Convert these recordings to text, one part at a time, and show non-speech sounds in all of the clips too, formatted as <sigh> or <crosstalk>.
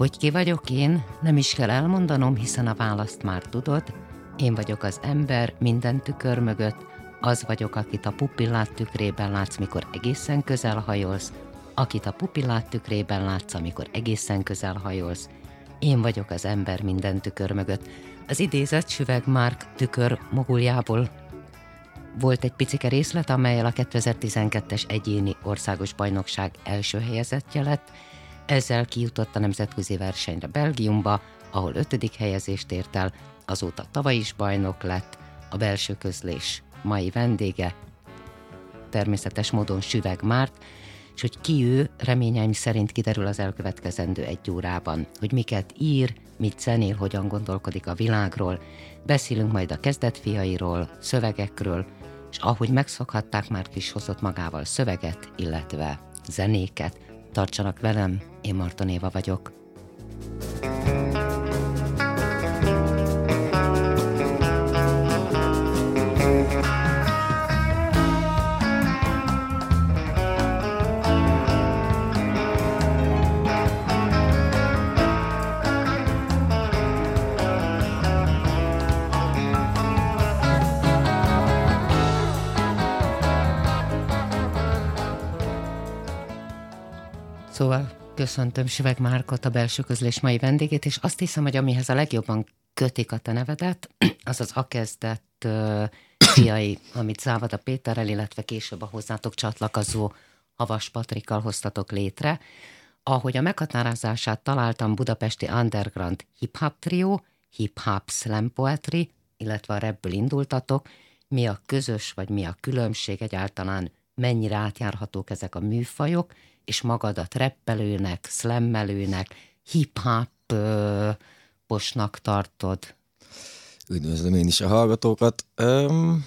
Hogy ki vagyok én, nem is kell elmondanom, hiszen a választ már tudod. Én vagyok az ember minden tükör mögött, az vagyok, akit a pupillát tükrében látsz, mikor egészen közel hajolsz, akit a pupillát tükrében látsz, amikor egészen közel hajolsz. Én vagyok az ember minden tükör mögött. Az idézett süveg Mark tükör moguljából volt egy picike részlet, amelyel a 2012-es egyéni országos bajnokság első helyezettje lett, ezzel kijutott a nemzetközi versenyre Belgiumba, ahol ötödik helyezést ért el, azóta tavaly is bajnok lett, a belső közlés mai vendége, természetes módon Süveg Márt, és hogy ki ő, reményeim szerint kiderül az elkövetkezendő egy órában, hogy miket ír, mit zenél, hogyan gondolkodik a világról, beszélünk majd a kezdetfiairól, szövegekről, és ahogy megszokhatták, már is hozott magával szöveget, illetve zenéket. Tartsanak velem, én Marton Éva vagyok. Szóval köszöntöm Süveg Márkot, a belső közlés mai vendégét, és azt hiszem, hogy amihez a legjobban kötik a te nevedet, <clears throat> az az akezdett uh, <clears throat> fiai, amit Závada Péterrel, illetve később a hozzátok csatlakozó Havas Patrikkal hoztatok létre. Ahogy a meghatározását találtam Budapesti Underground Hip-Hop Trio, Hip-Hop Slam Poetry, illetve a rebből indultatok, mi a közös, vagy mi a különbség egyáltalán, mennyire átjárhatók ezek a műfajok, és magadat reppelőnek, slammelőnek, hip-hop posnak tartod? Üdvözlöm én is a hallgatókat. Um,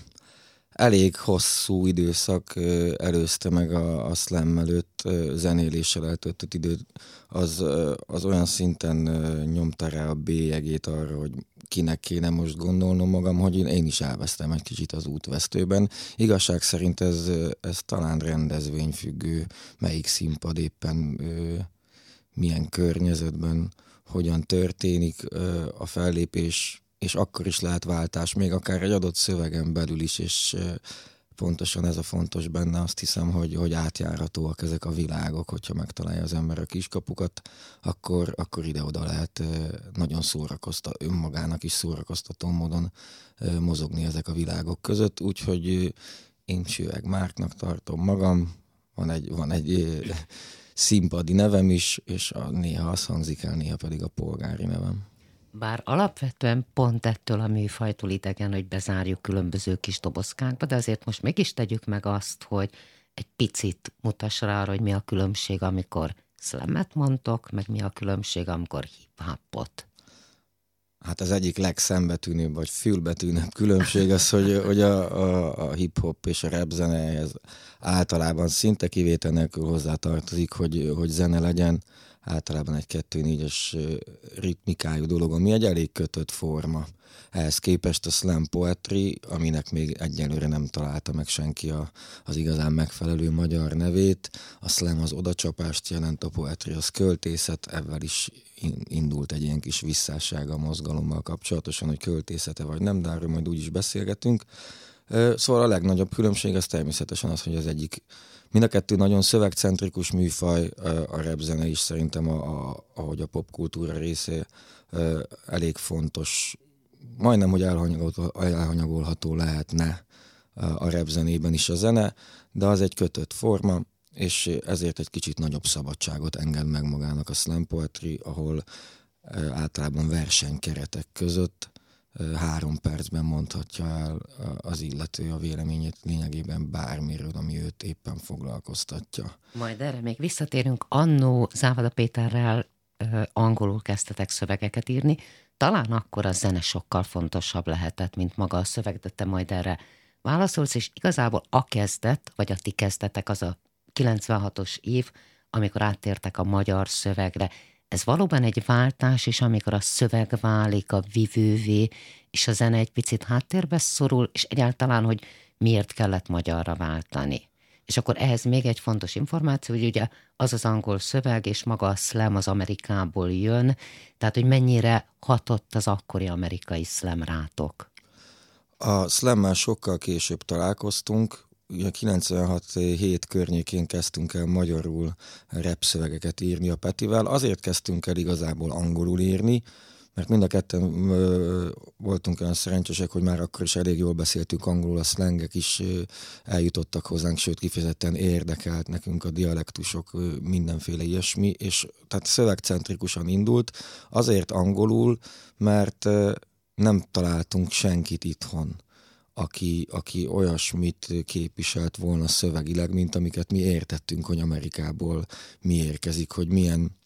elég hosszú időszak előzte meg a, a slam előtt zenéléssel eltöltött időt. Az, az olyan szinten nyomta rá a bélyegét arra, hogy kinek kéne most gondolnom magam, hogy én is elvesztem egy kicsit az útvesztőben. Igazság szerint ez, ez talán rendezvényfüggő, melyik színpad éppen milyen környezetben, hogyan történik a fellépés, és akkor is lehet váltás, még akár egy adott szövegen belül is, és pontosan ez a fontos benne, azt hiszem, hogy, hogy átjárhatóak ezek a világok, hogyha megtalálja az ember a kiskapukat, akkor, akkor ide-oda lehet nagyon szórakoztató, önmagának is szórakoztató módon mozogni ezek a világok között, úgyhogy én Sőeg Márknak tartom magam, van egy, van egy színpadi nevem is, és a, néha az hangzik el, néha pedig a polgári nevem. Bár alapvetően pont ettől a műfajtól idegen, hogy bezárjuk különböző kis dobozkánkba, de azért most mégis tegyük meg azt, hogy egy picit mutass rá arra, hogy mi a különbség, amikor szlemet mondtok, meg mi a különbség, amikor hip-hopot. Hát az egyik legszembetűnőbb, vagy fülbetűnőbb különbség az, hogy, hogy a, a, a hip-hop és a rap zenehez általában szinte kivétel nélkül hozzátartozik, hogy, hogy zene legyen, általában egy 2-4-es ritmikájú dolog, ami egy elég kötött forma. Ehhez képest a slam poetry, aminek még egyelőre nem találta meg senki a, az igazán megfelelő magyar nevét. A slam az odacsapást jelent, a poetry az költészet, ebben is indult egy ilyen kis visszásság a mozgalommal kapcsolatosan, hogy költészete vagy nem, de erről majd úgy is beszélgetünk. Szóval a legnagyobb különbség az természetesen az, hogy az egyik Mind a kettő nagyon szövegcentrikus műfaj, a repzene is szerintem, a, a, ahogy a popkultúra része elég fontos, majdnem, hogy elhanyagolható lehetne a repzenében is a zene, de az egy kötött forma, és ezért egy kicsit nagyobb szabadságot enged meg magának a slam poetry, ahol általában versenykeretek között három percben mondhatja el az illető a véleményét lényegében bármiről, ami őt éppen foglalkoztatja. Majd erre még visszatérünk. Annó Závada Péterrel angolul kezdtetek szövegeket írni, talán akkor a zene sokkal fontosabb lehetett, mint maga a szöveg, de te majd erre válaszolsz, és igazából a kezdet, vagy a ti kezdetek az a 96-os év, amikor áttértek a magyar szövegre. Ez valóban egy váltás, és amikor a szöveg válik a vivővé, és a zene egy picit háttérbe szorul, és egyáltalán, hogy miért kellett magyarra váltani. És akkor ehhez még egy fontos információ, hogy ugye az az angol szöveg, és maga a slam az Amerikából jön, tehát hogy mennyire hatott az akkori amerikai slam rátok. A slammel sokkal később találkoztunk, ugye 96 hét környékén kezdtünk el magyarul rap szövegeket írni a Petivel. Azért kezdtünk el igazából angolul írni, mert mind a ketten ö, voltunk olyan szerencsések, hogy már akkor is elég jól beszéltünk angolul, a szlengek is ö, eljutottak hozzánk, sőt kifejezetten érdekelt nekünk a dialektusok, ö, mindenféle ilyesmi, és tehát szövegcentrikusan indult, azért angolul, mert ö, nem találtunk senkit itthon, aki, aki olyasmit képviselt volna szövegileg, mint amiket mi értettünk, hogy Amerikából mi érkezik, hogy milyen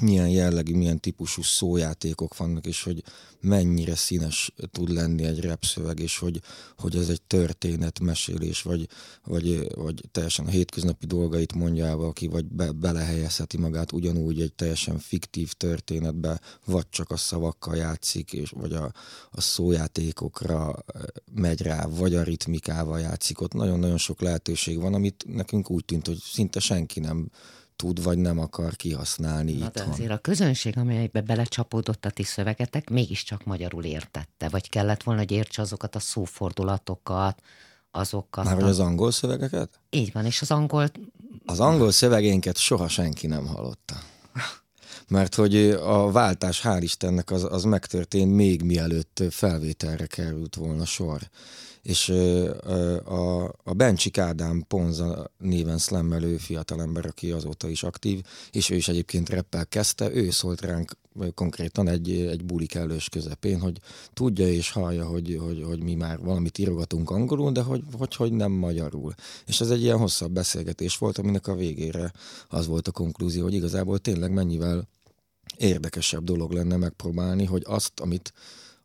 milyen jellegű, milyen típusú szójátékok vannak, és hogy mennyire színes tud lenni egy repszöveg, és hogy, hogy ez egy történetmesélés, vagy, vagy, vagy teljesen a hétköznapi dolgait mondja el valaki, vagy be, belehelyezheti magát ugyanúgy egy teljesen fiktív történetbe, vagy csak a szavakkal játszik, és, vagy a, a szójátékokra megy rá, vagy a ritmikával játszik. Ott nagyon-nagyon sok lehetőség van, amit nekünk úgy tűnt, hogy szinte senki nem tud vagy nem akar kihasználni Na, itthon. De azért a közönség, amelybe belecsapódott a ti szövegetek, mégiscsak magyarul értette, vagy kellett volna, hogy értse azokat a szófordulatokat, azokat. Már vagy az angol szövegeket? Így van, és az angol... Az angol szövegénket soha senki nem hallotta. <laughs> Mert hogy a váltás, hál' Istennek, az, az megtörtént még mielőtt felvételre került volna sor és a, a Bencsik Ádám Ponza néven szlemmelő fiatalember, aki azóta is aktív, és ő is egyébként reppel kezdte, ő szólt ránk konkrétan egy, egy buli kellős közepén, hogy tudja és hallja, hogy, hogy, hogy mi már valamit írogatunk angolul, de hogy, hogy, hogy nem magyarul. És ez egy ilyen hosszabb beszélgetés volt, aminek a végére az volt a konklúzió, hogy igazából tényleg mennyivel érdekesebb dolog lenne megpróbálni, hogy azt, amit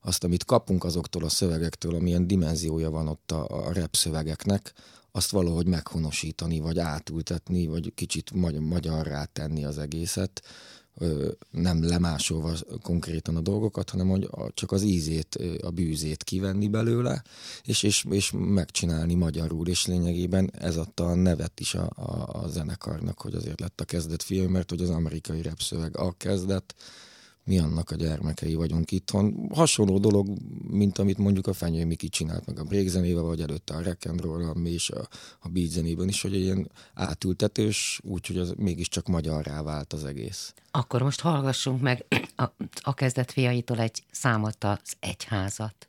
azt, amit kapunk azoktól a szövegektől, amilyen dimenziója van ott a, a rap szövegeknek, azt valahogy meghonosítani, vagy átültetni, vagy kicsit magy- magyarrá tenni az egészet, nem lemásolva konkrétan a dolgokat, hanem hogy csak az ízét, a bűzét kivenni belőle, és, és, és megcsinálni magyarul, és lényegében ez adta a nevet is a, a, a zenekarnak, hogy azért lett a kezdet film, mert hogy az amerikai rap szöveg a kezdet, mi annak a gyermekei vagyunk itthon. Hasonló dolog, mint amit mondjuk a Fenyő Miki csinált meg a breakzenével, vagy előtte a rock and roll és a, a beat zenében is, hogy egy ilyen átültetős, úgyhogy az mégiscsak magyarrá vált az egész. Akkor most hallgassunk meg a, a kezdet fiaitól egy számot az egyházat.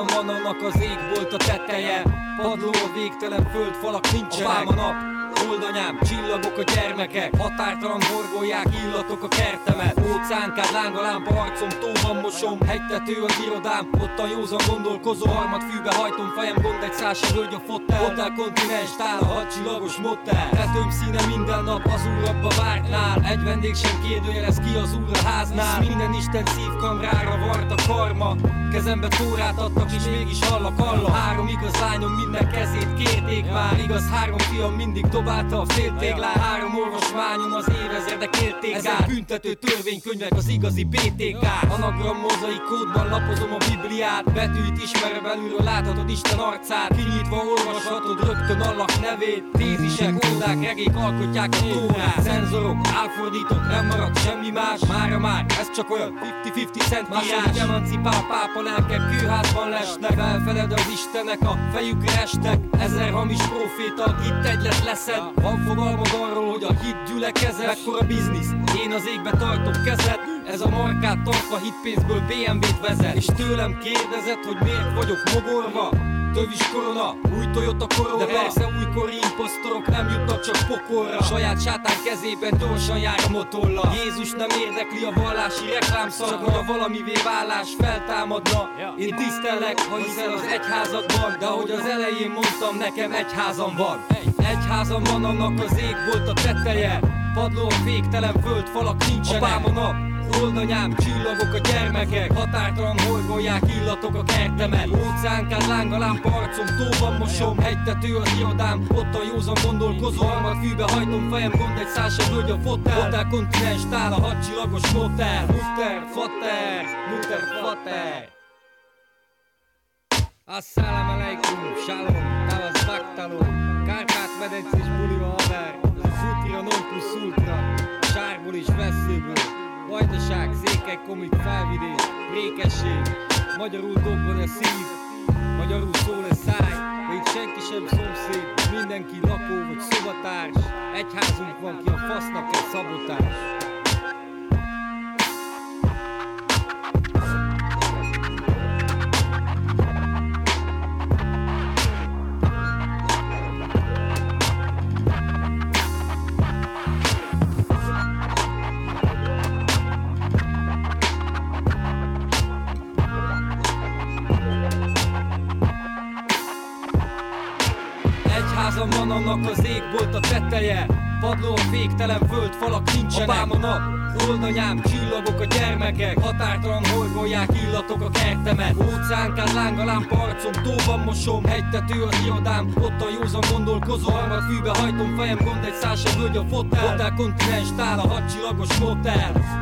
Házam van annak az égbolt a teteje. Padló a végtelen földfalak nincsenek. A nap Oldanyám, csillagok a gyermekek Határtalan horgolják, illatok a kertemet. Óceánkád, láng lámpa, arcom, tóban mosom Hegytető az irodám, ott a józan gondolkozó Harmad fűbe hajtom, fejem gond egy szása hölgy a fotel. Hotel kontinens, tál, a hadcsillagos motel. Tetőm színe minden nap az úrabba vártnál. Egy vendég sem kérdőjelez ki az úr a háznál. Minden Isten szívkamrára vart a karma. Kezembe tórát adtak és mégis hallak hallak Három igaz lányom minden kezét kérték már. Igaz három fiam mindig dobál Találta a féltéglán Három orvosmányon az évezredek élték Ez át. büntető törvénykönyvek az igazi BTK Anagram mozaik kódban lapozom a Bibliát Betűt ismerve belülről láthatod Isten arcát. Kinyitva olvashatod rögtön Allah nevét. Tézisek, oldák, regék alkotják a tórát. Szenzorok, elfordítok, nem maradt semmi más. Mára már, ez csak olyan 50-50 cent Második emancipál pápa lelkek kőházban lesnek. Felfeled az Istenek a fejükre estek Ezer hamis proféta, itt egylet leszed van fogalmad arról, hogy a hit gyülekezet Mekkora biznisz, én az égbe tartok kezet Ez a markát tartva hitpénzből BMW-t vezet. És tőlem kérdezett, hogy miért vagyok mogorva Tövis korona, új Toyota Corolla. De persze újkori imposztorok nem jutnak csak pokolra. Saját sátán kezében gyorsan jár a motolla Jézus nem érdekli a vallási reklámszak Csak ha valamivé vállás feltámadna Én tisztelek, ha hiszel az egyházadban. De ahogy az elején mondtam, nekem egyházam van. Egyházam van, annak az ég volt a teteje Padló a féktelen földfalak nincsenek. Apám a nap, Holdanyám, csillagok a gyermekek Határtalan horgolják illatok a kertemet. Óceánkát láng a lámpa arcom Tóban mosom, hegytető az irodám Ott a józan gondolkozó Harmad fűbe hajtom fejem Gond egy szál se a fotel. Hotel kontinens tál a hadcsillagos motel. Luther, Fater, Luther, Fater. Assalamu alaikum, shalom, tavasz baktalom Kárpát medencés buliva haver. Ultra non plus ultra Sárból és veszélyből Vajdaság, székely, komik, felvidék, rékesség Magyarul dobban a szív, magyarul szól a száj. Itt senki sem szomszéd, mindenki lakó vagy szobatárs. Egyházunk van ki a fasznak egy szabotás Padló a féktelen föld, falak nincsenek. Apám a nap, oldanyám, csillagok a gyermekek. Határtalan horgolják illatok a kertemet. Óceánkán láng a lámpa arcom, tóban mosom. Hegytető az irodám, ott a józan gondolkozó. Harmad fűbe hajtom fejem, gond egy szál sem a fotel. Hotel kontinens tál, a hadcsillagos motel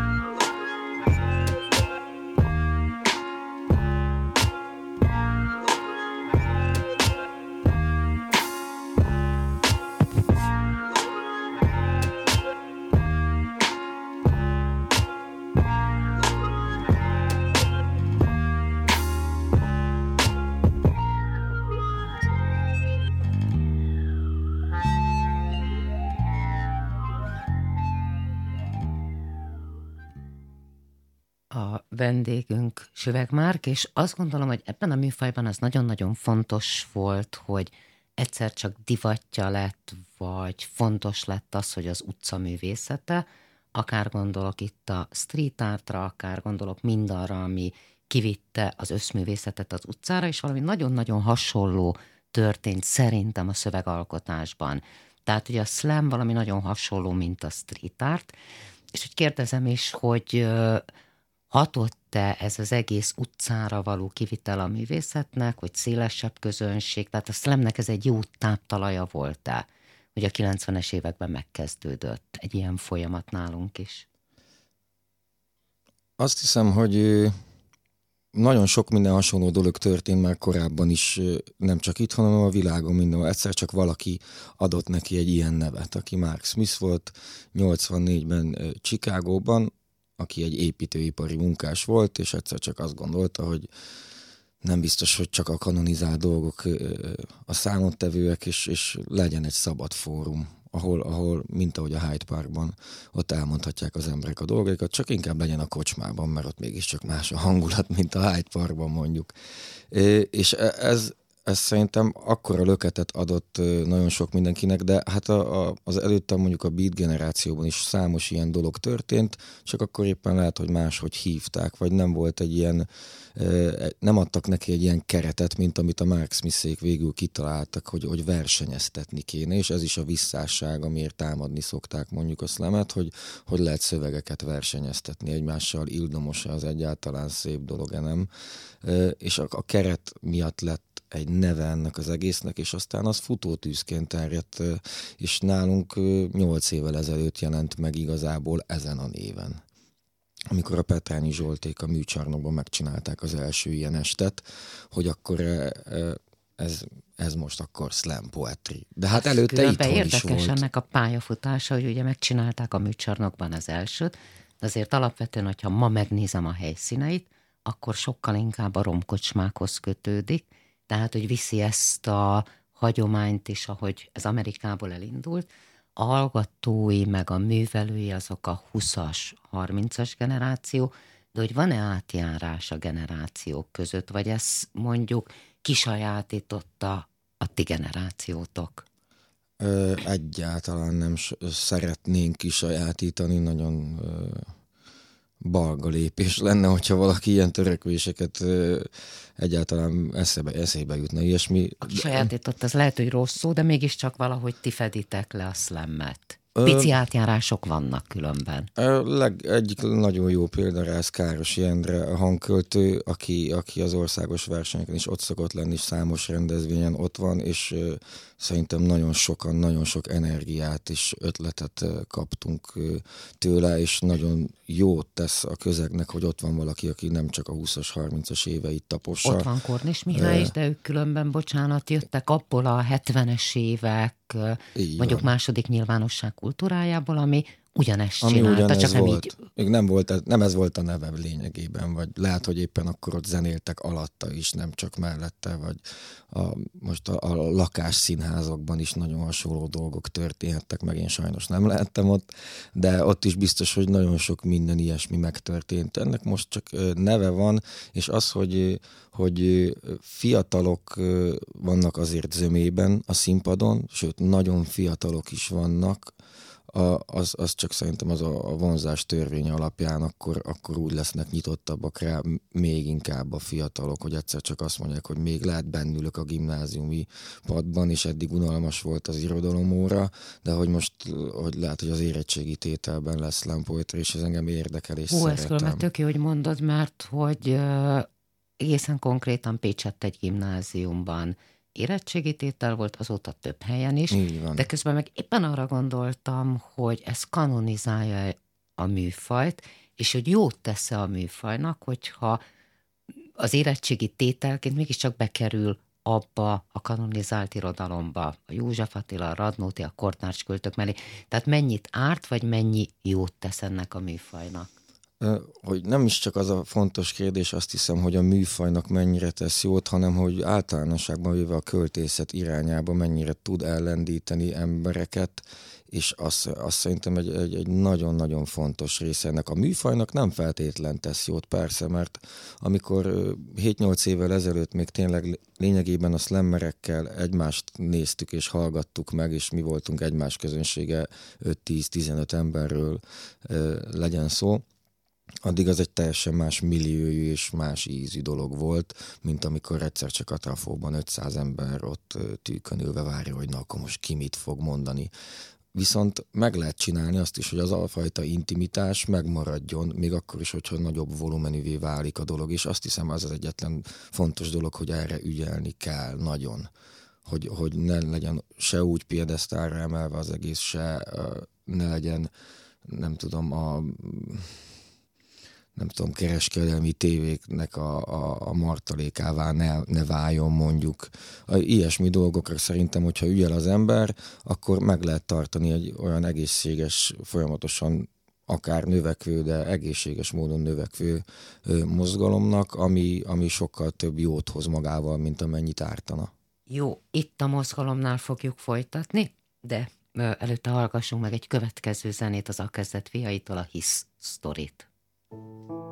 vendégünk Süveg Márk, és azt gondolom, hogy ebben a műfajban az nagyon-nagyon fontos volt, hogy egyszer csak divatja lett, vagy fontos lett az, hogy az utca művészete, akár gondolok itt a street artra, akár gondolok mindarra, ami kivitte az összművészetet az utcára, és valami nagyon-nagyon hasonló történt szerintem a szövegalkotásban. Tehát ugye a slam valami nagyon hasonló, mint a street art, és hogy kérdezem is, hogy hatott-e ez az egész utcára való kivitel a művészetnek, hogy szélesebb közönség, tehát a szlemnek ez egy jó táptalaja volt-e, hogy a 90-es években megkezdődött egy ilyen folyamat nálunk is? Azt hiszem, hogy nagyon sok minden hasonló dolog történt már korábban is, nem csak itt, hanem a világon mindenhol. Egyszer csak valaki adott neki egy ilyen nevet, aki Mark Smith volt 84-ben Chicagóban, aki egy építőipari munkás volt, és egyszer csak azt gondolta, hogy nem biztos, hogy csak a kanonizált dolgok a számottevőek, és, és legyen egy szabad fórum, ahol, ahol, mint ahogy a Hyde Parkban, ott elmondhatják az emberek a dolgaikat, csak inkább legyen a kocsmában, mert ott mégiscsak más a hangulat, mint a Hyde Parkban mondjuk. És e, ez, ez szerintem akkora löketet adott nagyon sok mindenkinek, de hát a, a, az előttem mondjuk a beat generációban is számos ilyen dolog történt, csak akkor éppen lehet, hogy máshogy hívták, vagy nem volt egy ilyen, nem adtak neki egy ilyen keretet, mint amit a Mark Smithék végül kitaláltak, hogy, hogy versenyeztetni kéne, és ez is a visszásság, amiért támadni szokták mondjuk a szlemet, hogy, hogy lehet szövegeket versenyeztetni egymással, ildomos az egyáltalán szép dolog, nem? És a, a keret miatt lett egy neve ennek az egésznek, és aztán az futótűzként terjedt, és nálunk nyolc évvel ezelőtt jelent meg igazából ezen a néven. Amikor a Petrányi Zsolték a műcsarnokban megcsinálták az első ilyen estet, hogy akkor ez, ez most akkor slam poetry. De hát előtte itt érdekes is volt. ennek a pályafutása, hogy ugye megcsinálták a műcsarnokban az elsőt, de azért alapvetően, hogyha ma megnézem a helyszíneit, akkor sokkal inkább a romkocsmákhoz kötődik, tehát hogy viszi ezt a hagyományt is, ahogy ez Amerikából elindult, hallgatói, meg a művelői azok a 20-as, 30-as generáció, de hogy van-e átjárás a generációk között, vagy ez mondjuk kisajátította a ti generációtok? Ö, egyáltalán nem szeretnénk kisajátítani, nagyon ö, balga lépés lenne, hogyha valaki ilyen törekvéseket egyáltalán eszébe, eszébe jutna. Ilyesmi. A kisajátított, az lehet, hogy rossz szó, de mégiscsak valahogy ti feditek le a slammet. Pici átjárások vannak különben. Leg, egyik nagyon jó példa rá ez Káros Jendre, a hangköltő, aki, aki az országos versenyeken is ott szokott lenni, számos rendezvényen ott van, és szerintem nagyon sokan, nagyon sok energiát és ötletet kaptunk tőle, és nagyon jót tesz a közegnek, hogy ott van valaki, aki nem csak a 20-as, 30-as éveit tapossa. Ott van Kornis Mihály is, de ők különben, bocsánat, jöttek abból a 70-es évek, így mondjuk van. második nyilvánosság kultúrájából, ami ugyanezt Ami csinálta, ugyanez csak nem volt. így... Még nem, volt, nem ez volt a neve lényegében, vagy lehet, hogy éppen akkor ott zenéltek alatta is, nem csak mellette, vagy a, most a, a lakás színházakban is nagyon hasonló dolgok történhettek, meg én sajnos nem lehettem ott, de ott is biztos, hogy nagyon sok minden ilyesmi megtörtént. Ennek most csak neve van, és az, hogy, hogy fiatalok vannak azért zömében a színpadon, sőt, nagyon fiatalok is vannak, a, az, az csak szerintem az a, a vonzás törvény alapján akkor, akkor úgy lesznek nyitottabbak rá még inkább a fiatalok, hogy egyszer csak azt mondják, hogy még lehet bennülök a gimnáziumi padban, és eddig unalmas volt az irodalomóra, de hogy most, hogy lehet, hogy az érettségi tételben lesz lámpoetri, és ez engem érdekel, és Hú, szeretem. ez tök jó, hogy mondod, mert hogy egészen konkrétan Pécsett egy gimnáziumban érettségi tétel volt, azóta több helyen is, de közben meg éppen arra gondoltam, hogy ez kanonizálja a műfajt, és hogy jót tesz a műfajnak, hogyha az érettségi tételként mégiscsak bekerül abba a kanonizált irodalomba, a József Attila, a Radnóti, a Kortnárs költök mellé. Tehát mennyit árt, vagy mennyi jót tesz ennek a műfajnak? Hogy nem is csak az a fontos kérdés, azt hiszem, hogy a műfajnak mennyire tesz jót, hanem hogy általánosságban véve a költészet irányába mennyire tud ellendíteni embereket, és azt, azt szerintem egy, egy, egy nagyon-nagyon fontos része ennek. A műfajnak nem feltétlen tesz jót, persze, mert amikor 7-8 évvel ezelőtt még tényleg lényegében a slammerekkel egymást néztük és hallgattuk meg, és mi voltunk egymás közönsége 5-10-15 emberről legyen szó, addig az egy teljesen más milliójú és más ízű dolog volt, mint amikor egyszer csak a trafóban 500 ember ott tűkönülve várja, hogy na akkor most ki mit fog mondani. Viszont meg lehet csinálni azt is, hogy az alfajta intimitás megmaradjon, még akkor is, hogyha nagyobb volumenűvé válik a dolog, és azt hiszem az az egyetlen fontos dolog, hogy erre ügyelni kell nagyon. Hogy, hogy ne legyen se úgy piedesztálra emelve az egész, se ne legyen, nem tudom, a nem tudom, kereskedelmi tévéknek a, a, a martalékává ne, ne váljon mondjuk. A, ilyesmi dolgokra szerintem, hogyha ügyel az ember, akkor meg lehet tartani egy olyan egészséges, folyamatosan akár növekvő, de egészséges módon növekvő ö, mozgalomnak, ami, ami sokkal több jót hoz magával, mint amennyit ártana. Jó, itt a mozgalomnál fogjuk folytatni, de előtte hallgassunk meg egy következő zenét az Akezdett fiaitól, a Hisz sztorit. Música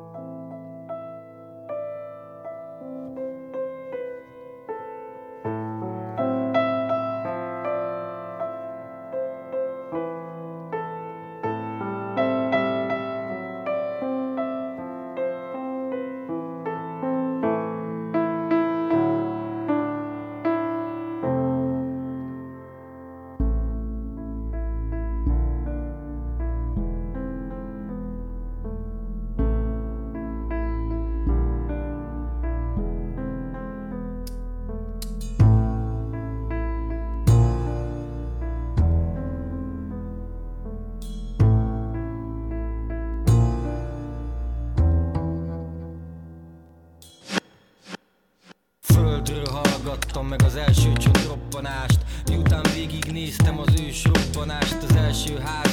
Thank you.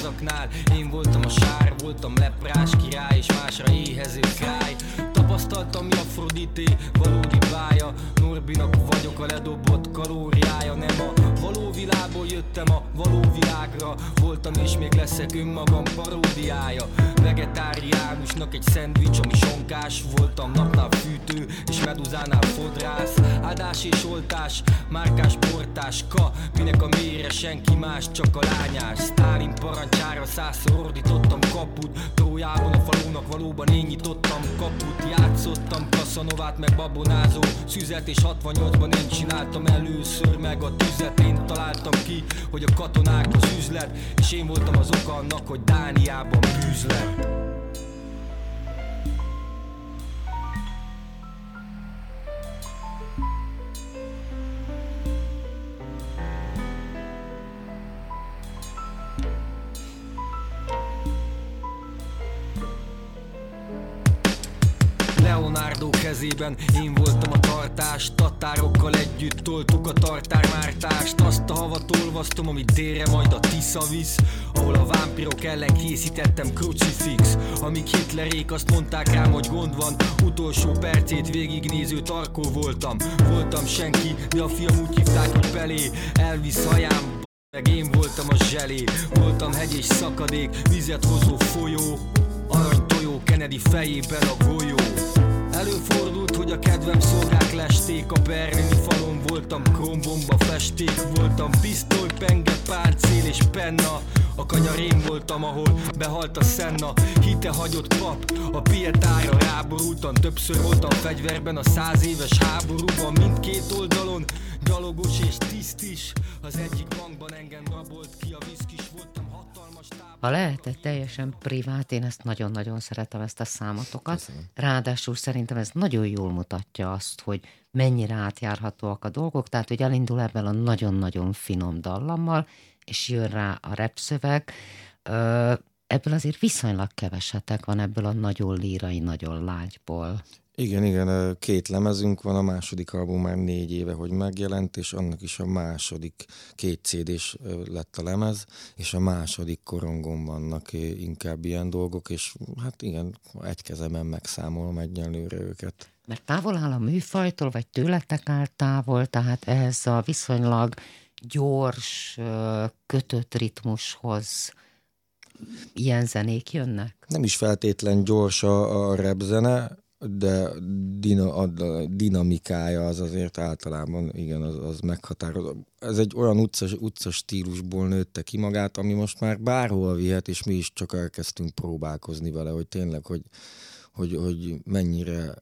házaknál Én voltam a sár, voltam leprás király És másra éhező fráj. Tapasztaltam, mi Afrodité valódi bája Norbinak vagyok a ledobott kalóriája. Nem a való világból jöttem a való világra Voltam és még leszek önmagam paródiája Vegetáriánusnak egy szendvics, ami sonkás Voltam napnál fűtő és meduzánál fodrász. Áldás és oltás, márkás portás Ka, minek a mélyre senki más, csak a lányás. Sztálin parancsára százszor ordítottam kaput Trójában a falónak valóban én nyitottam kaput. Játszottam kaszanovát meg babonázó szüzet És 68-ban én csináltam először meg a tüzet. Én találtam ki, hogy a katonák az üzlet És én voltam az oka annak, hogy Dániában bűz lett Leonardo kezében én voltam a tartás Tatárokkal együtt toltuk a tartármártást Azt a havat olvasztom, amit délre majd a Tisza visz Ahol a vámpirok ellen készítettem crucifix Amíg Hitlerék azt mondták rám, hogy gond van Utolsó percét végignéző tarkó voltam. Voltam senki, de a fiam úgy hívták, hogy belé Elvisz hajám, meg én voltam a zselé. Voltam hegy és szakadék, vizet hozó folyó. Arany tojó Kennedy fejében a golyó Előfordult, hogy a kedvem szolgák lesték. A berlini falon voltam krombomba festék Voltam. Pisztoly, penge, páncél és penna. A kanyarén voltam, ahol behalt a szenna Hite hagyott pap, a pietára ráborultam. Többször voltam fegyverben a száz éves háborúban. Mindkét oldalon gyalogos és tiszt is. Az egyik bankban engem rabolt ki a tábor Ha lehetett teljesen privát, én ezt nagyon-nagyon szeretem, ezt a számotokat. Köszönöm. Ráadásul szerintem ez nagyon jól mutatja azt, hogy mennyire átjárhatóak a dolgok, tehát hogy elindul ebben a nagyon-nagyon finom dallammal, és jön rá a repszöveg. Ebből azért viszonylag kevesetek van ebből a nagyon lírai, nagyon lágyból. Igen, igen, két lemezünk van, a második album már négy éve, hogy megjelent, és annak is a második két CD-s ö, lett a lemez, és a második korongon vannak inkább ilyen dolgok, és hát igen, egy kezemen megszámolom egyenlőre őket. Mert távol áll a műfajtól, vagy tőletek áll távol, tehát ehhez a viszonylag gyors, kötött ritmushoz ilyen zenék jönnek? Nem is feltétlen gyors a, a rap zene, de dina, a dinamikája az azért általában igen, az, az meghatározó. Ez egy olyan utca, utca stílusból nőtte ki magát, ami most már bárhol vihet, és mi is csak elkezdtünk próbálkozni vele, hogy tényleg, hogy, hogy, hogy mennyire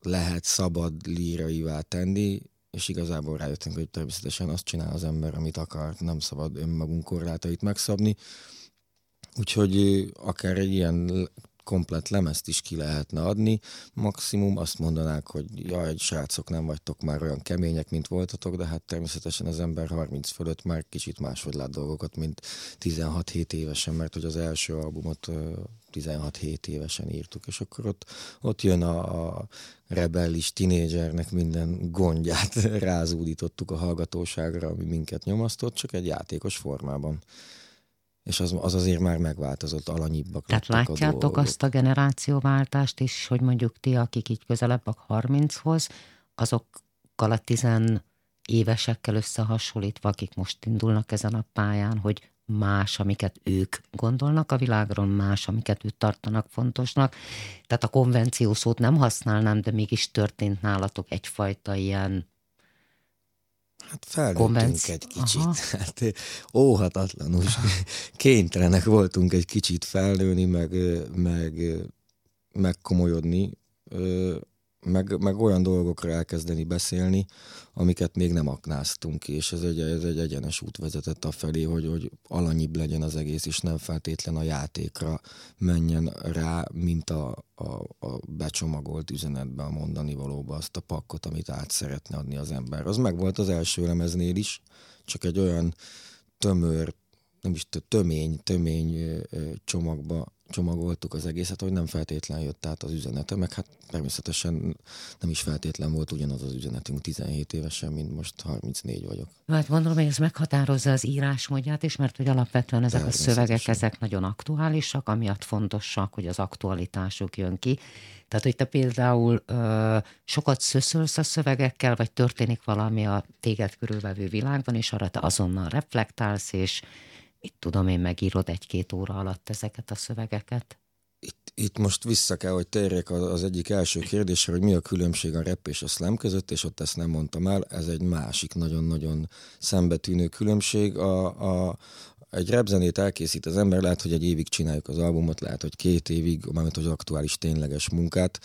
lehet szabad líraivá tenni, és igazából rájöttünk, hogy természetesen azt csinál az ember, amit akar, nem szabad önmagunk korlátait megszabni. Úgyhogy akár egy ilyen komplet lemezt is ki lehetne adni. Maximum azt mondanák, hogy jaj, srácok, nem vagytok már olyan kemények, mint voltatok, de hát természetesen az ember 30 fölött már kicsit máshogy lát dolgokat, mint 16-7 évesen, mert hogy az első albumot ö, 16-7 évesen írtuk, és akkor ott, ott jön a, a rebellis tinédzsernek minden gondját <laughs> rázúdítottuk a hallgatóságra, ami minket nyomasztott, csak egy játékos formában. És az, az azért már megváltozott, alanyibbak Tehát a látjátok dolgok. azt a generációváltást is, hogy mondjuk ti, akik így közelebb a 30-hoz, azokkal a 10 évesekkel összehasonlítva, akik most indulnak ezen a pályán, hogy más, amiket ők gondolnak a világról, más, amiket ők tartanak fontosnak. Tehát a konvenció szót nem használnám, de mégis történt nálatok egyfajta ilyen Hát felnőttünk egy kicsit. Aha. <laughs> Hát óhatatlanul <laughs> kénytelenek voltunk egy kicsit felnőni, meg, meg megkomolyodni, meg, meg olyan dolgokra elkezdeni beszélni, amiket még nem aknáztunk ki, és ez egy, ez egy egyenes út vezetett a felé, hogy, hogy alanyibb legyen az egész, és nem feltétlen a játékra menjen rá, mint a, a, a becsomagolt üzenetbe, a mondani valóba azt a pakkot, amit át szeretne adni az ember. Az meg volt az első lemeznél is, csak egy olyan tömör, nem is tömény, tömény csomagba csomagoltuk az egészet, hogy nem feltétlen jött át az üzenete, meg hát természetesen nem is feltétlen volt ugyanaz az üzenetünk 17 évesen, mint most 34 vagyok. Hát gondolom, hogy ez meghatározza az írásmódját is, mert hogy alapvetően ezek a szövegek, ezek nagyon aktuálisak, amiatt fontosak, hogy az aktualitásuk jön ki. Tehát, hogy te például ö, sokat szöszölsz a szövegekkel, vagy történik valami a téged körülvevő világban, és arra te azonnal reflektálsz, és mit tudom én, megírod egy-két óra alatt ezeket a szövegeket? Itt, itt most vissza kell, hogy térjek az egyik első kérdésre, hogy mi a különbség a rap és a slam között, és ott ezt nem mondtam el, ez egy másik nagyon-nagyon szembetűnő különbség. A, a, egy repzenét elkészít az ember, lehet, hogy egy évig csináljuk az albumot, lehet, hogy két évig, mármint hogy aktuális tényleges munkát.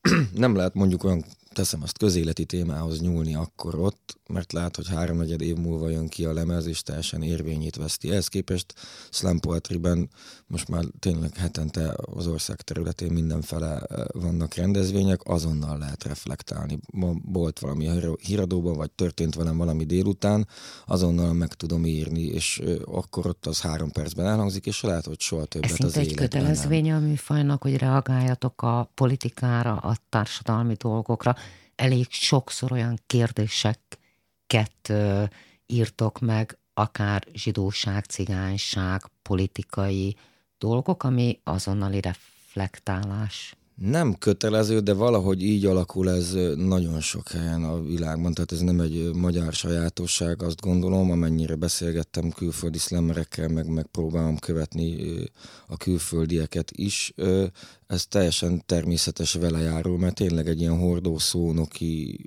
<clears throat> nem lehet mondjuk olyan teszem azt közéleti témához nyúlni akkor ott, mert lehet, hogy háromnegyed év múlva jön ki a lemez, és teljesen érvényét veszti. Ehhez képest slam poetryben most már tényleg hetente az ország területén mindenfele eh, vannak rendezvények, azonnal lehet reflektálni. Ma volt valami híradóban, vagy történt velem valami délután, azonnal meg tudom írni, és eh, akkor ott az három percben elhangzik, és lehet, hogy soha többet Ez az egy kötelezvény a műfajnak, hogy reagáljatok a politikára, a társadalmi dolgokra, elég sokszor olyan kérdéseket írtok meg, akár zsidóság, cigányság, politikai dolgok, ami azonnali reflektálás. Nem kötelező, de valahogy így alakul ez nagyon sok helyen a világban, tehát ez nem egy magyar sajátosság, azt gondolom, amennyire beszélgettem külföldi szlemmerekkel, meg, meg próbálom követni a külföldieket is. Ez teljesen természetes vele járul, mert tényleg egy ilyen hordószónoki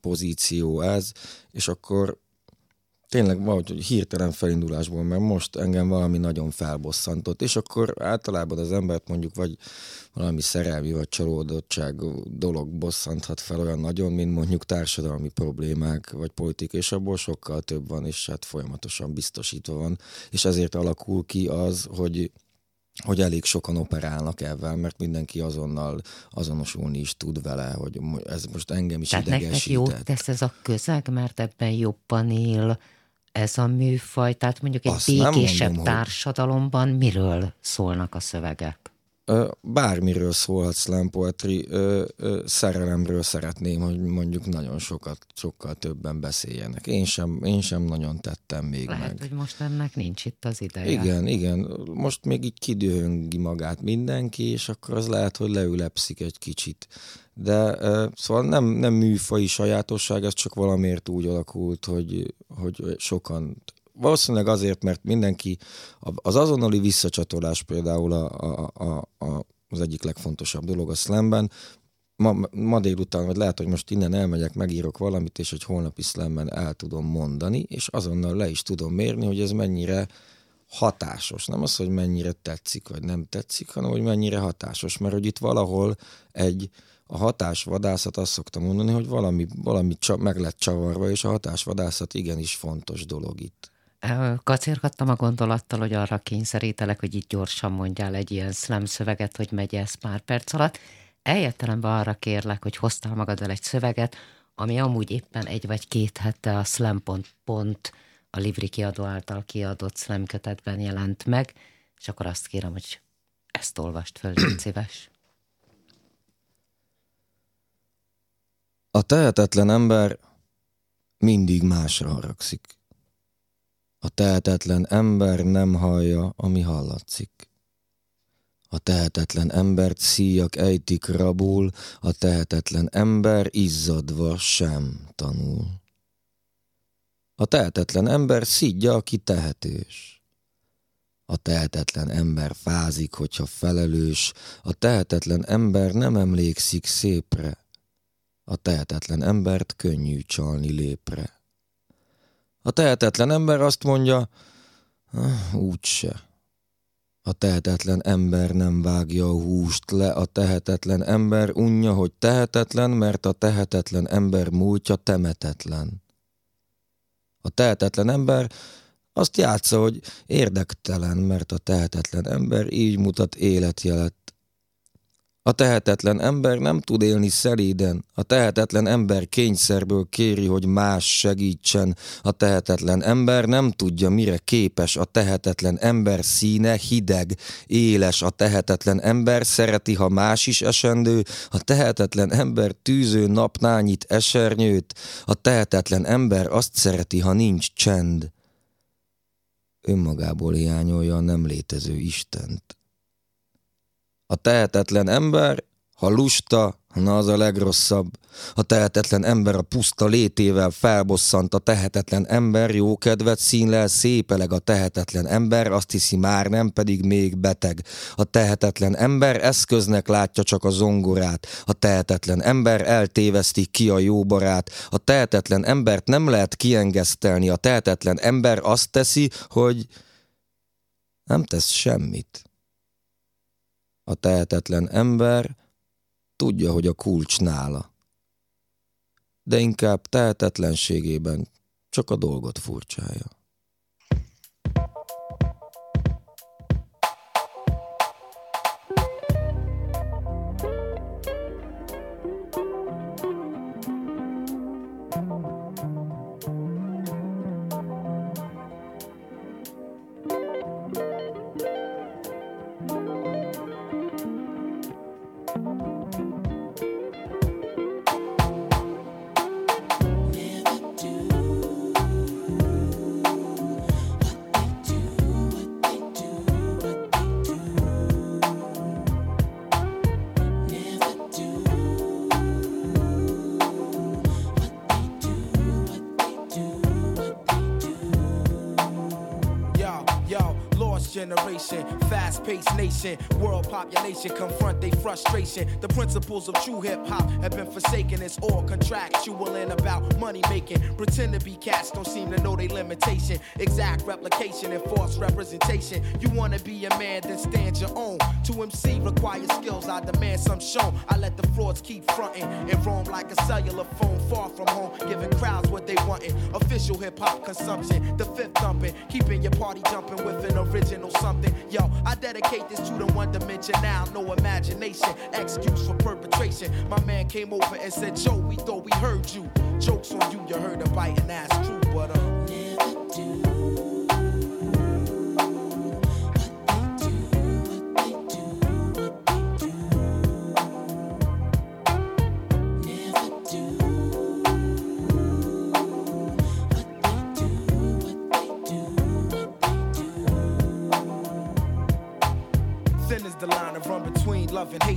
pozíció ez, és akkor tényleg valahogy hirtelen felindulásból, mert most engem valami nagyon felbosszantott, és akkor általában az embert mondjuk vagy valami szerelmi vagy csalódottság dolog bosszanthat fel olyan nagyon, mint mondjuk társadalmi problémák, vagy politika, és abból sokkal több van, és hát folyamatosan biztosítva van, és ezért alakul ki az, hogy hogy elég sokan operálnak ebben, mert mindenki azonnal azonosulni is tud vele, hogy ez most engem is Tehát idegesített. nektek jót tesz ez a közeg, mert ebben jobban él ez a műfaj, tehát mondjuk egy Azt békésebb mondom, társadalomban hogy... miről szólnak a szövegek? Bármiről szólhat slam poetry, szerelemről szeretném, hogy mondjuk nagyon sokat, sokkal többen beszéljenek. Én sem, én sem nagyon tettem még Lehet, meg. hogy most ennek nincs itt az ideje. Igen, igen. Most még így kidühöngi magát mindenki, és akkor az lehet, hogy leülepszik egy kicsit. De szóval nem, nem műfai sajátosság, ez csak valamiért úgy alakult, hogy, hogy sokan valószínűleg azért, mert mindenki, az azonnali visszacsatolás például a, a, a, a, az egyik legfontosabb dolog a slamben, ma, ma délután, vagy lehet, hogy most innen elmegyek, megírok valamit, és egy holnapi slamben el tudom mondani, és azonnal le is tudom mérni, hogy ez mennyire hatásos. Nem az, hogy mennyire tetszik, vagy nem tetszik, hanem hogy mennyire hatásos. Mert hogy itt valahol egy, a hatásvadászat azt szoktam mondani, hogy valami, valami meg lett csavarva, és a hatásvadászat igenis fontos dolog itt. Kacérgattam a gondolattal, hogy arra kényszerítelek, hogy itt gyorsan mondjál egy ilyen slam szöveget, hogy megy ez pár perc alatt. Eljettelemben arra kérlek, hogy hoztál magaddal egy szöveget, ami amúgy éppen egy vagy két hete a slam pont, pont a Livri kiadó által kiadott slam kötetben jelent meg, és akkor azt kérem, hogy ezt olvast föl, légy <clears throat> szíves. A tehetetlen ember mindig másra haragszik. A tehetetlen ember nem hallja, ami hallatszik. A tehetetlen embert szíjak ejtik rabul, a tehetetlen ember izzadva sem tanul. A tehetetlen ember szídja, aki tehetős. A tehetetlen ember fázik, hogyha felelős, a tehetetlen ember nem emlékszik szépre, a tehetetlen embert könnyű csalni lépre. A tehetetlen ember azt mondja, ah, úgyse. A tehetetlen ember nem vágja a húst le, a tehetetlen ember unja, hogy tehetetlen, mert a tehetetlen ember múltja temetetlen. A tehetetlen ember azt játsza, hogy érdektelen, mert a tehetetlen ember így mutat életjelet. A tehetetlen ember nem tud élni szeléden, a tehetetlen ember kényszerből kéri, hogy más segítsen, a tehetetlen ember nem tudja, mire képes, a tehetetlen ember színe hideg, éles, a tehetetlen ember szereti, ha más is esendő, a tehetetlen ember tűző napnányit esernyőt, a tehetetlen ember azt szereti, ha nincs csend. Önmagából hiányolja a nem létező Istent. A tehetetlen ember, ha lusta, na az a legrosszabb. A tehetetlen ember a puszta létével felbosszant, a tehetetlen ember jó kedvet színlel, szépeleg a tehetetlen ember, azt hiszi már nem, pedig még beteg. A tehetetlen ember eszköznek látja csak a zongorát, a tehetetlen ember eltéveszti ki a jó barát, a tehetetlen embert nem lehet kiengesztelni, a tehetetlen ember azt teszi, hogy nem tesz semmit. A tehetetlen ember tudja, hogy a kulcs nála. De inkább tehetetlenségében csak a dolgot furcsája. Population confront their frustration. The principles of true hip hop have been forsaken. It's all contractual and about money making. Pretend to be cats, don't seem to know their limitation. Exact replication and false representation. You wanna be a man, then stand your own. To MC requires skills, I demand some shown. I let the frauds keep fronting and roam like a cellular phone far from home, giving crowds what they wantin'. Official hip hop consumption, the fifth thumping, keeping your party jumping with an original something. Yo, I dedicate this to the one dimension now, no imagination, excuse for perpetration. My man came over and said, Joe, we thought we heard you. Jokes on you, you heard a biting ass true, but uh.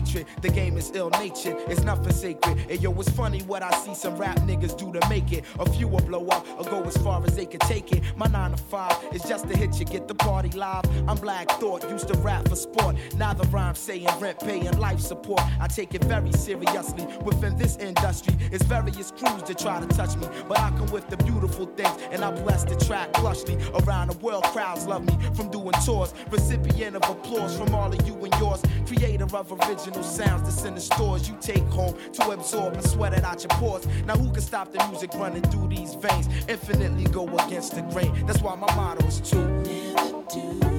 Hatred. The game is ill natured, it's nothing sacred. And yo, it's funny what I see some rap niggas do to make it. A few will blow up or go as far as they can take it. My nine to five is just to hit you, get the party live. I'm Black Thought, used to rap for sport. Now the rhyme saying rent, paying life support. I take it very seriously. Within this industry, it's various crews that try to touch me. But I come with the beautiful things, and I bless the track plushly. Around the world, crowds love me from doing tours. Recipient of applause from all of you and yours. Creator of original sounds that's in the stores you take home to absorb and sweat it out your pores. Now who can stop the music running through these veins? Infinitely go against the grain. That's why my motto is to do.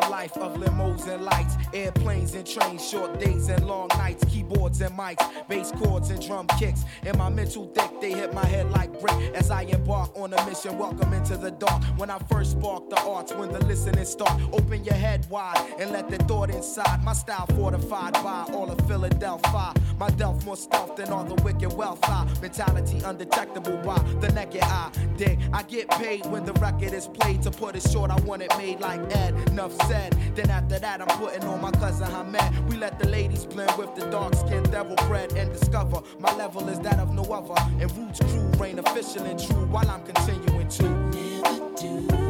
The life of limos and lights, airplanes and trains, short days and long nights, keyboards and mics, bass chords and drum kicks. In my mental deck, they hit my head like brick as I embark on a mission. Welcome into the dark. When I first spark the arts, when the listening start, open your head wide and let the thought inside. My style fortified by all of Philadelphia. My delf more stealth than all the wicked wealth. I mentality undetectable by the naked eye. Dig, I get paid when the record is played. To put it short, I want it made like Ed. Enough said. Then after that, I'm putting on my cousin Hamed. We let the ladies blend with the dark skinned devil bread and discover my level is that of no other. And Roots crew reign official and true while I'm continuing to never do.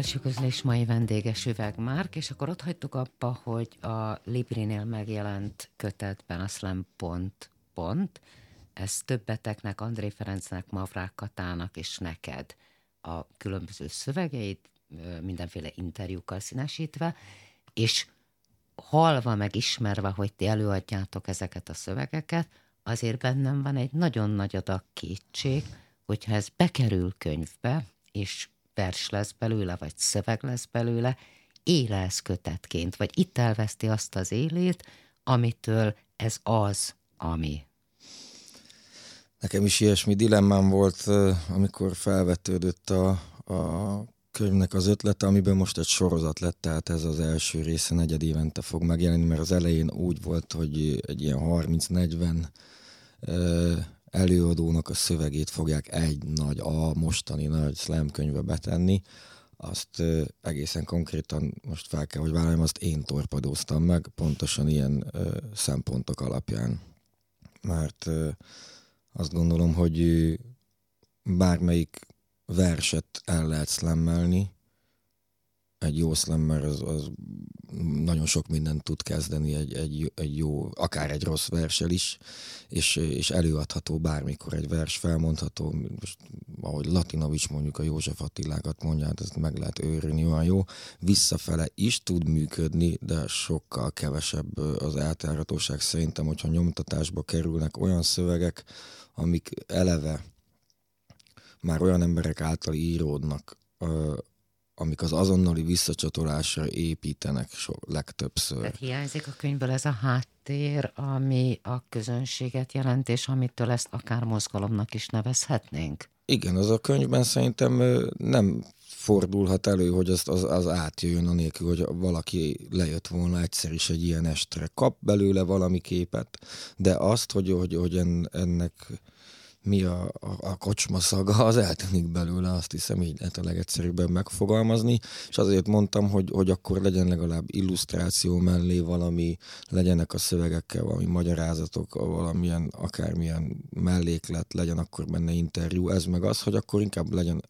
Belső közlés mai vendége Süveg Márk, és akkor ott hagytuk abba, hogy a Librinél megjelent kötetben a slam pont, pont, ez többeteknek, André Ferencnek, Mavrák Katának és neked a különböző szövegeit, mindenféle interjúkkal színesítve, és halva meg ismerve, hogy ti előadjátok ezeket a szövegeket, azért bennem van egy nagyon nagy adag kétség, hogyha ez bekerül könyvbe, és vers lesz belőle, vagy szöveg lesz belőle, élelsz kötetként, vagy itt elveszti azt az élét, amitől ez az, ami. Nekem is ilyesmi dilemmám volt, amikor felvetődött a, a könyvnek az ötlete, amiben most egy sorozat lett, tehát ez az első része negyed évente fog megjelenni, mert az elején úgy volt, hogy egy ilyen 30-40 előadónak a szövegét fogják egy nagy, a mostani nagy slam könyvbe betenni, azt egészen konkrétan most fel kell, hogy vállaljam, azt én torpadóztam meg, pontosan ilyen ö, szempontok alapján. Mert ö, azt gondolom, hogy bármelyik verset el lehet szlemmelni, egy jó slammer az, az nagyon sok mindent tud kezdeni egy, egy, egy jó, akár egy rossz versel is, és, és előadható bármikor egy vers, felmondható, most, ahogy Latinovics mondjuk a József Attilákat mondja, hát ezt meg lehet őrülni, olyan jó, visszafele is tud működni, de sokkal kevesebb az eltárhatóság szerintem, hogyha nyomtatásba kerülnek olyan szövegek, amik eleve már olyan emberek által íródnak, amik az azonnali visszacsatolásra építenek so, legtöbbször. Tehát hiányzik a könyvből ez a háttér, ami a közönséget jelent, és amitől ezt akár mozgalomnak is nevezhetnénk? Igen, az a könyvben szerintem nem fordulhat elő, hogy az, az, az átjöjjön a nélkül, hogy valaki lejött volna egyszer is egy ilyen estre. Kap belőle valami képet, de azt, hogy, hogy, hogy ennek mi a, a, a kocsma szaga, az eltűnik belőle, azt hiszem így lehet a legegyszerűbben megfogalmazni, és azért mondtam, hogy, hogy akkor legyen legalább illusztráció mellé valami, legyenek a szövegekkel valami magyarázatok, valamilyen, akármilyen melléklet, legyen akkor benne interjú, ez meg az, hogy akkor inkább legyen,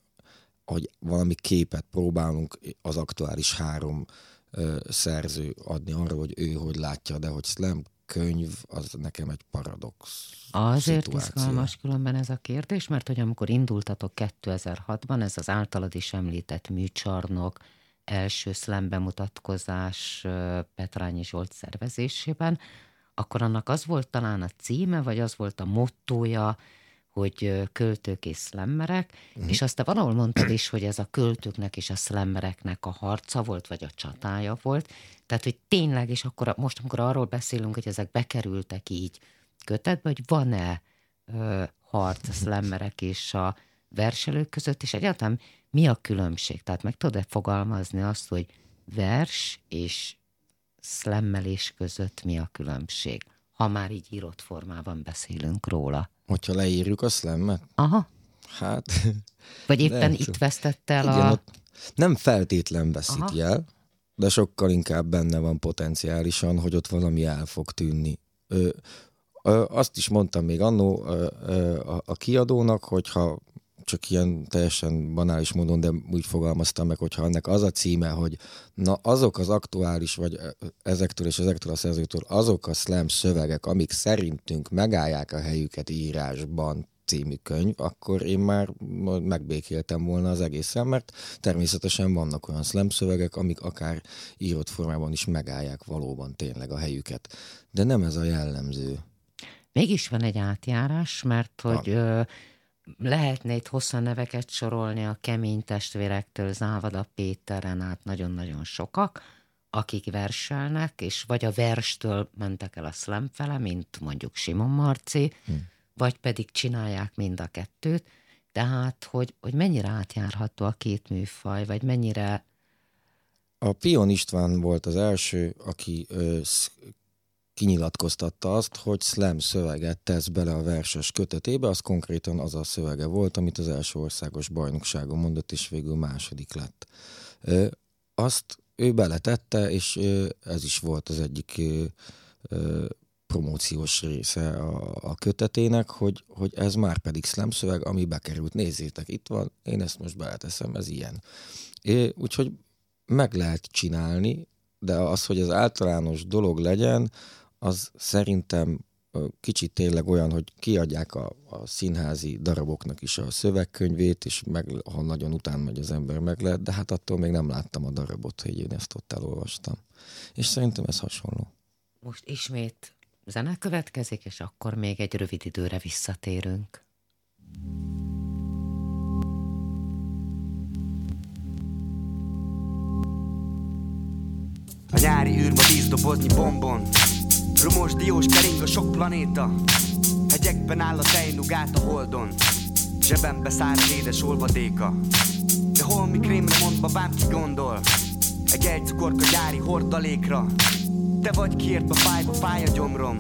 hogy valami képet próbálunk az aktuális három ö, szerző adni arra, hogy ő hogy látja, de hogy slam könyv, az nekem egy paradox Azért szituáció. izgalmas különben ez a kérdés, mert hogy amikor indultatok 2006-ban, ez az általad is említett műcsarnok, első szlem bemutatkozás Petrányi Zsolt szervezésében, akkor annak az volt talán a címe, vagy az volt a mottója, hogy költők és szlemmerek, uh-huh. és azt te valahol mondtad is, hogy ez a költőknek és a szlemmereknek a harca volt, vagy a csatája volt. Tehát, hogy tényleg, és akkor most, amikor arról beszélünk, hogy ezek bekerültek így kötetbe, hogy van-e ö, harc a szlemmerek és a verselők között, és egyáltalán mi a különbség? Tehát meg tudod-e fogalmazni azt, hogy vers és szlemmelés között mi a különbség? Ha már így írott formában beszélünk róla. Hogyha leírjuk a szlemmet? Aha. Hát... <laughs> Vagy éppen itt vesztett el Igen, a... Ott nem feltétlen veszíti el, de sokkal inkább benne van potenciálisan, hogy ott valami el fog tűnni. Ö, ö, azt is mondtam még annó ö, ö, a, a kiadónak, hogyha csak ilyen teljesen banális módon, de úgy fogalmaztam meg, hogyha ennek az a címe, hogy na azok az aktuális, vagy ezektől és ezektől a szerzőtől azok a slam szövegek, amik szerintünk megállják a helyüket írásban, című könyv, akkor én már megbékéltem volna az egészen, mert természetesen vannak olyan slam szövegek, amik akár írott formában is megállják valóban tényleg a helyüket. De nem ez a jellemző. Mégis van egy átjárás, mert hogy ö, lehetne itt hosszan neveket sorolni a kemény testvérektől, Závada Péteren át nagyon-nagyon sokak, akik verselnek, és vagy a verstől mentek el a slam fele, mint mondjuk Simon Marci, hm. vagy pedig csinálják mind a kettőt, tehát, hogy, hogy mennyire átjárható a két műfaj, vagy mennyire a Pion István volt az első, aki ö, kinyilatkoztatta azt, hogy slam szöveget tesz bele a verses kötetébe, az konkrétan az a szövege volt, amit az első országos bajnokságon mondott, és végül második lett. Azt ő beletette, és ez is volt az egyik promóciós része a, a kötetének, hogy, hogy ez már pedig slam szöveg, ami bekerült. Nézzétek, itt van, én ezt most beleteszem, ez ilyen. É, úgyhogy meg lehet csinálni, de az, hogy az általános dolog legyen, az szerintem kicsit tényleg olyan, hogy kiadják a, a színházi daraboknak is a szövegkönyvét, és meg, ha nagyon után megy az ember meg lehet, de hát attól még nem láttam a darabot, hogy én ezt ott elolvastam. És szerintem ez hasonló. Most ismét zene következik, és akkor még egy rövid időre visszatérünk. A nyári űrba dobozni bombon Rumos diós kering a sok planéta. Hegyekben áll a tejnugát a holdon. Zsebembe szárad édes olvadéka De holmi krémre mondva bám ki gondol? Egy egy cukorka gyári hordalékra. Te vagy kiért a fájba fáj a gyomrom.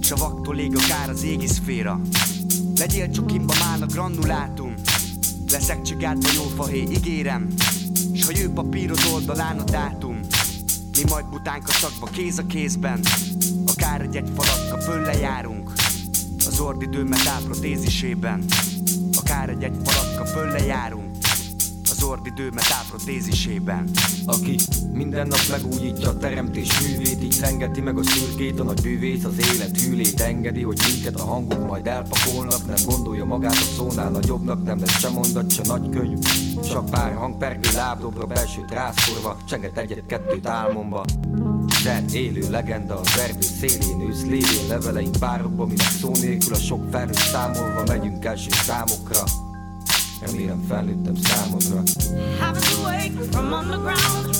S a vaktól ég akár az égi szféra. Legyél csokimba mál a granulátum. Leszek csigátba jó fahé, ígérem. S ha jő papírod oldalán a dátum Mi majd butánk a szakba kéz a kézben Akár egy egy falatka fölle járunk Az ordidőmet áprotézisében Akár egy egy falatka fölle járunk az ordidőmet áprotézisében Aki minden nap megújítja a teremtés művét Így szengeti meg a szürkét, a nagy bűvész az élet hűlét Engedi, hogy minket a hangok majd elpakolnak Nem gondolja magát a szónál nagyobbnak Nem lesz sem mondat, se nagy könyv Csak pár hangpergő lábdobra belsőt rászkorva Csenget egyet-kettőt álmomba de élő legenda a erdő szélén ősz lévén leveleink párokba, minek szó nélkül a sok felhőt számolva megyünk első számokra. Remélem felnőttem számodra. To wake from underground.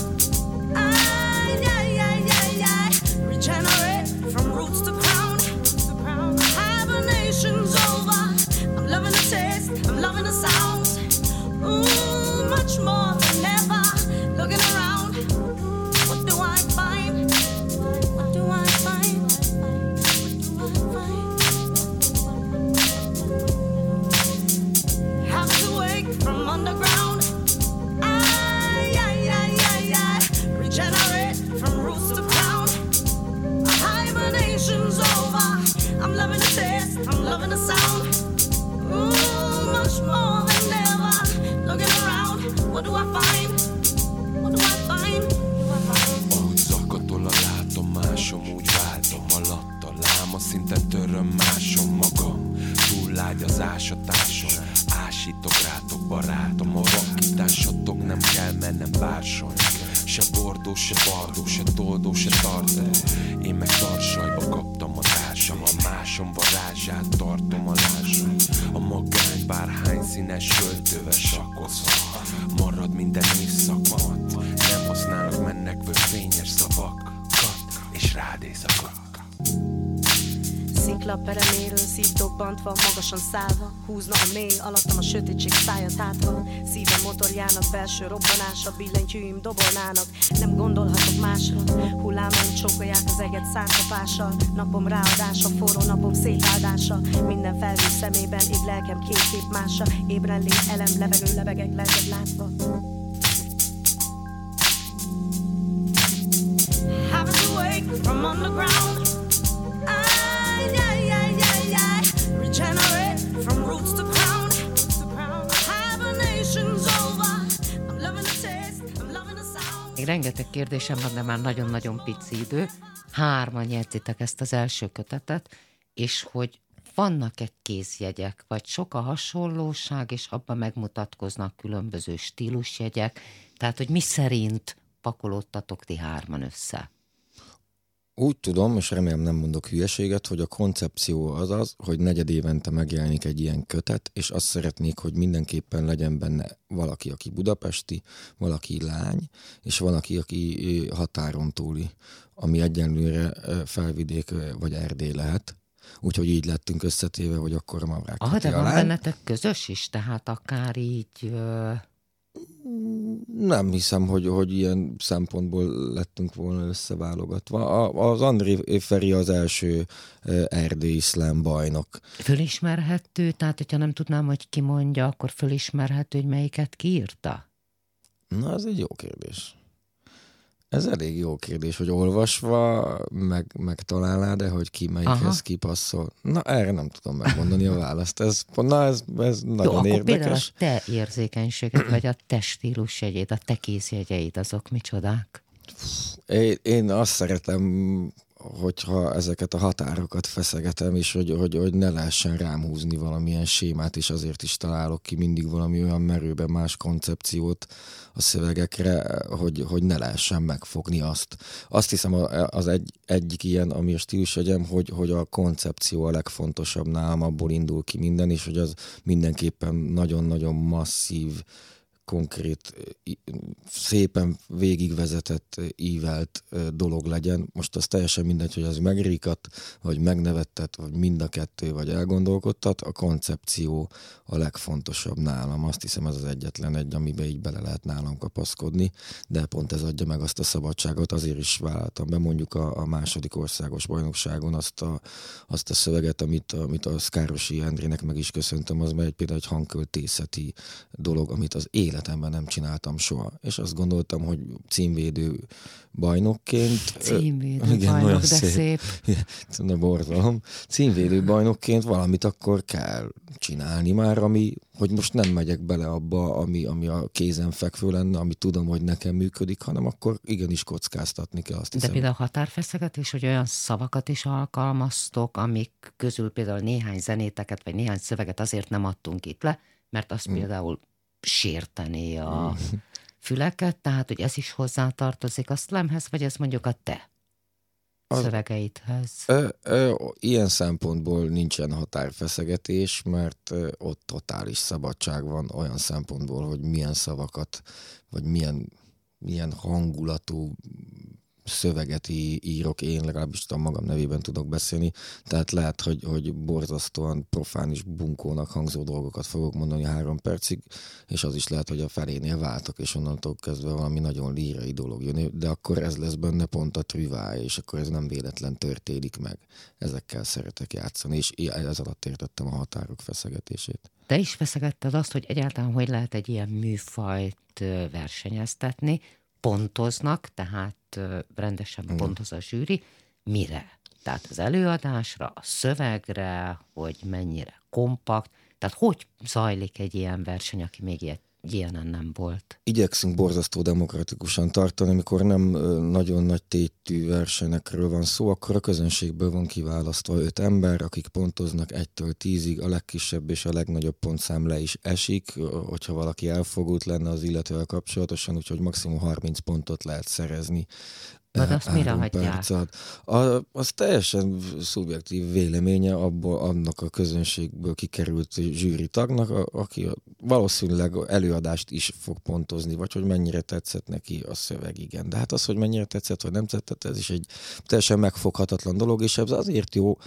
Ay, ay, szív dobbantva, magasan szállva Húzna a mély, alattam a sötétség szájat átva Szívem motorjának belső robbanása, billentyűim dobolnának. Nem gondolhatok másra, hullámaim csókolják az eget szárkapással Napom ráadása, forró napom szétáldása. Minden felhő szemében, év lelkem két kép mása. Ébren lét, elem, levegő, lebegek, lelked látva kérdésem van, de már nagyon-nagyon pici idő. Hárman jegyzitek ezt az első kötetet, és hogy vannak-e kézjegyek, vagy sok a hasonlóság, és abban megmutatkoznak különböző stílusjegyek, tehát hogy mi szerint pakolódtatok ti hárman össze? Úgy tudom, és remélem nem mondok hülyeséget, hogy a koncepció az az, hogy negyed évente megjelenik egy ilyen kötet, és azt szeretnék, hogy mindenképpen legyen benne valaki, aki budapesti, valaki lány, és valaki, aki határon túli, ami egyenlőre felvidék vagy Erdély lehet. Úgyhogy így lettünk összetéve, hogy akkor a Mavrák Ah, de van bennetek közös is, tehát akár így nem hiszem, hogy, hogy ilyen szempontból lettünk volna összeválogatva. Az André Feri az első erdélyi iszlám bajnok. Fölismerhető? Tehát, hogyha nem tudnám, hogy ki mondja, akkor fölismerhető, hogy melyiket kiírta? Na, ez egy jó kérdés. Ez elég jó kérdés, hogy olvasva meg, megtalálnád, de hogy ki melyikhez kipasszol. Na, erre nem tudom megmondani a választ. Ez, na, ez, ez nagyon jó, érdekes. Például a te érzékenységed, vagy a te stílusjegyét, a te kézjegyeid, azok micsodák? Én, én azt szeretem hogyha ezeket a határokat feszegetem, és hogy, hogy, hogy ne lehessen rám húzni valamilyen sémát, és azért is találok ki mindig valami olyan merőben más koncepciót a szövegekre, hogy, hogy ne lehessen megfogni azt. Azt hiszem az egy, egyik ilyen, ami a stílus hogy, hogy a koncepció a legfontosabb nálam, abból indul ki minden, és hogy az mindenképpen nagyon-nagyon masszív, konkrét, szépen végigvezetett, ívelt dolog legyen. Most az teljesen mindegy, hogy az megrikat, vagy megnevettet, vagy mind a kettő, vagy elgondolkodtat. A koncepció a legfontosabb nálam. Azt hiszem ez az egyetlen egy, amiben így bele lehet nálam kapaszkodni, de pont ez adja meg azt a szabadságot. Azért is vállaltam be mondjuk a, a második országos bajnokságon azt a, azt a szöveget, amit, amit a Szkárosi Endrének meg is köszöntöm, az egy például egy hangköltészeti dolog, amit az élet életemben nem csináltam soha. És azt gondoltam, hogy címvédő bajnokként... Címvédő igen, bajnok, de szép. szép. <laughs> Ne borzalom. Címvédő bajnokként valamit akkor kell csinálni már, ami, hogy most nem megyek bele abba, ami, ami a kézen fekvő lenne, ami tudom, hogy nekem működik, hanem akkor igenis kockáztatni kell azt hiszem. De például a határfeszegetés, hogy olyan szavakat is alkalmaztok, amik közül például néhány zenéteket, vagy néhány szöveget azért nem adtunk itt le, mert azt hmm. például sérteni a füleket, tehát hogy ez is hozzátartozik a szlemhez, vagy ez mondjuk a te az, szövegeidhez? Ö, ö, ilyen szempontból nincsen határfeszegetés, mert ö, ott totális szabadság van olyan szempontból, hogy milyen szavakat, vagy milyen, milyen hangulatú szöveget írok, én legalábbis a magam nevében tudok beszélni, tehát lehet, hogy, hogy borzasztóan profán és bunkónak hangzó dolgokat fogok mondani három percig, és az is lehet, hogy a felénél váltok, és onnantól kezdve valami nagyon lírai dolog jön, de akkor ez lesz benne pont a trüvája, és akkor ez nem véletlen történik meg. Ezekkel szeretek játszani, és ez alatt értettem a határok feszegetését. Te is feszegetted azt, hogy egyáltalán hogy lehet egy ilyen műfajt versenyeztetni, pontoznak, tehát rendesen mm. pontoz a zsűri, mire? Tehát az előadásra, a szövegre, hogy mennyire kompakt, tehát hogy zajlik egy ilyen verseny, aki még ilyet ilyenen nem volt. Igyekszünk borzasztó demokratikusan tartani, amikor nem nagyon nagy tétű versenyekről van szó, akkor a közönségből van kiválasztva öt ember, akik pontoznak egytől tízig, a legkisebb és a legnagyobb pontszám le is esik, hogyha valaki elfogult lenne az illetővel kapcsolatosan, úgyhogy maximum 30 pontot lehet szerezni De azt mire hagyják? A, az teljesen szubjektív véleménye abból, annak a közönségből kikerült zsűri tagnak, a, aki valószínűleg előadást is fog pontozni, vagy hogy mennyire tetszett neki a szöveg, igen. De hát az, hogy mennyire tetszett, vagy nem tetszett, ez is egy teljesen megfoghatatlan dolog, és ez azért jó,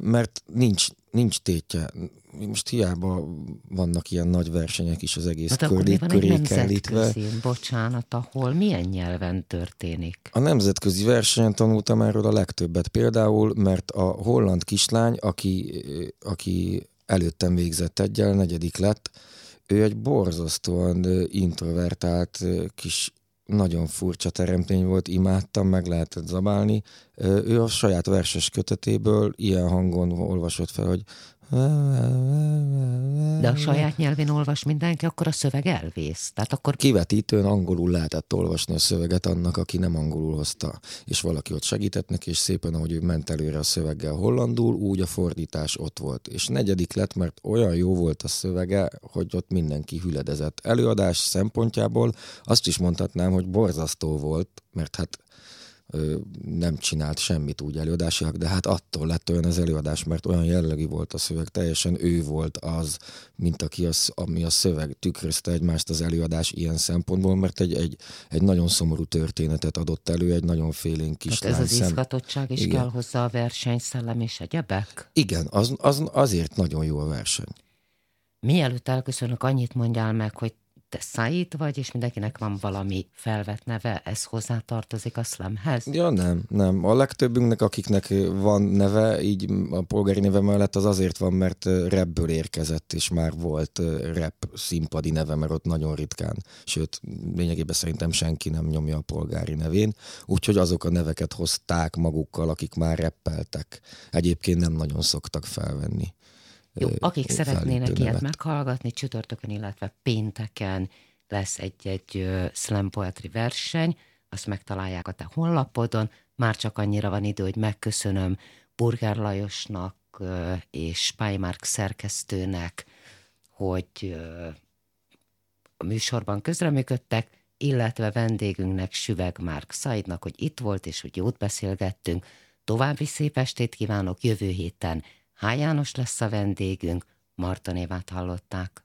mert nincs, nincs tétje. Most hiába vannak ilyen nagy versenyek is az egész hát köré, köré kerítve. bocsánat, ahol milyen nyelven történik? A nemzetközi versenyen tanultam erről a legtöbbet. Például, mert a holland kislány, aki, aki előttem végzett egyel, negyedik lett, ő egy borzasztóan introvertált kis nagyon furcsa teremtény volt, imádtam, meg lehetett zabálni. Ő a saját verses kötetéből ilyen hangon olvasott fel, hogy De a saját nyelvén olvas mindenki, akkor a szöveg elvész. Tehát akkor... Kivetítőn angolul lehetett olvasni a szöveget annak, aki nem angolul hozta. És valaki ott segített neki, és szépen, ahogy ő ment előre a szöveggel hollandul, úgy a fordítás ott volt. És negyedik lett, mert olyan jó volt a szövege, hogy ott mindenki hüledezett. Előadás szempontjából azt is mondhatnám, hogy borzasztó volt, mert hát nem csinált semmit úgy előadásiak, de hát attól lett olyan az előadás, mert olyan jellegű volt a szöveg, teljesen ő volt az, mint aki az, ami a szöveg tükrözte egymást az előadás ilyen szempontból, mert egy, egy, egy nagyon szomorú történetet adott elő, egy nagyon félénk kis Tehát ez az szem... izgatottság is Igen. kell hozzá a versenyszellem és egyebek? Igen, az, az, azért nagyon jó a verseny. Mielőtt elköszönök, annyit mondjál meg, hogy te Said vagy, és mindenkinek van valami felvett neve, ez hozzátartozik a slamhez? Ja, nem, nem. A legtöbbünknek, akiknek van neve, így a polgári neve mellett az azért van, mert rapből érkezett, és már volt rap színpadi neve, mert ott nagyon ritkán, sőt, lényegében szerintem senki nem nyomja a polgári nevén, úgyhogy azok a neveket hozták magukkal, akik már rappeltek. Egyébként nem nagyon szoktak felvenni. Jó, akik szeretnének ilyet meghallgatni, csütörtökön, illetve pénteken lesz egy-egy slam poetry verseny, azt megtalálják a te honlapodon. Már csak annyira van idő, hogy megköszönöm Burger Lajosnak és Pálymark szerkesztőnek, hogy a műsorban közreműködtek, illetve vendégünknek Süveg Márk Szaidnak, hogy itt volt, és hogy jót beszélgettünk. További szép estét kívánok jövő héten H. János lesz a vendégünk, Marta névát hallották.